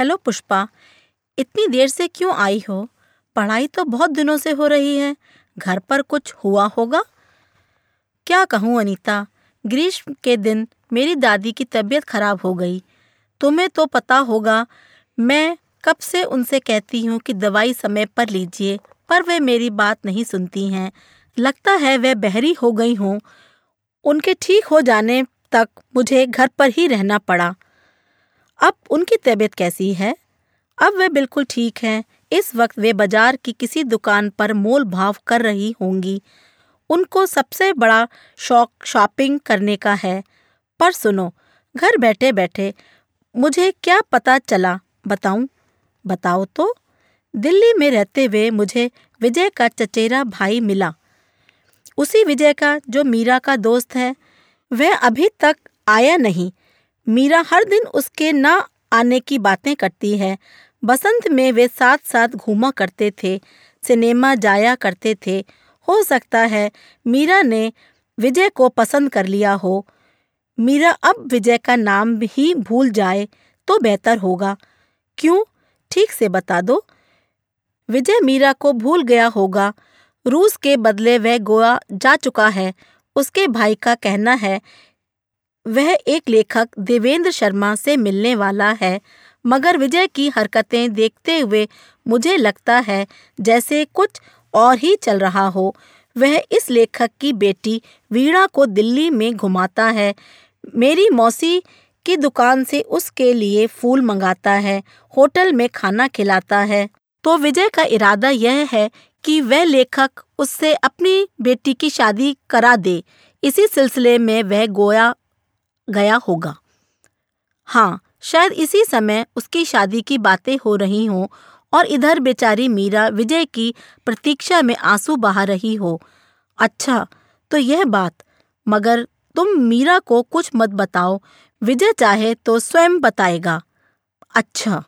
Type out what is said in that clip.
Hello Pushpa, इतनी देर से क्यों आई हो? पढ़ाई तो बहुत दिनों से हो रही है। घर पर कुछ हुआ होगा? क्या कहूँ अनीता, ग्रीष्म के दिन मेरी दादी की तबीयत खराब हो गई। तुम्हें तो पता होगा, मैं कब से उनसे कहती हूँ कि दवाई समय पर लीजिए, पर वे मेरी बात नहीं सुनती हैं। लगता है वह बहरी हो गई हों। उनके ठीक हो जाने तक मुझे घर पर ही रहना पड़ा। अब उनकी तबीयत कैसी है? अब वे बिल्कुल ठीक हैं। इस वक्त वे बाज़ार की किसी दुकान पर मोल भाव कर रही होंगी। उनको सबसे बड़ा शौक शॉपिंग करने का है। पर सुनो, घर बैठे बैठे मुझे क्या पता चला? बताऊँ? बताओ तो। दिल्ली में रहते हुए मुझे विजय का चचेरा भाई मिला। उसी विजय का, जो मीरा का दोस्त है, वह अभी तक आया नहीं। मीरा हर दिन उसके न आने की बातें करती है। बसंत में वे साथ साथ घूमा करते थे, सिनेमा जाया करते थे। हो सकता है मीरा ने विजय को पसंद कर लिया हो। मीरा अब विजय का नाम ही भूल जाए तो बेहतर होगा। क्यों? ठीक से बता दो। विजय मीरा को भूल गया होगा। रूस के बदले वह गोवा जा चुका है। उसके भाई का कहना है वह एक लेखक देवेंद्र शर्मा से मिलने वाला है। मगर विजय की हरकतें देखते हुए मुझे लगता है, जैसे कुछ और ही चल रहा हो, वह इस लेखक की बेटी वीणा को दिल्ली में घुमाता है। मेरी मौसी की दुकान से उसके लिए फूल मंगाता है, होटल में खाना खिलाता है। तो विजय का इरादा यह है कि वह लेखक उससे अपनी बेटी की शादी करा दे। इसी सिलसिले में वह गोया गया होगा। हाँ शायद इसी समय उसकी शादी की बातें हो रही हों और इधर बेचारी मीरा विजय की प्रतीक्षा में आँसू बहा रही हो। अच्छा तो यह बात, मगर तुम मीरा को कुछ मत बताओ, विजय चाहे तो स्वयं बताएगा। अच्छा।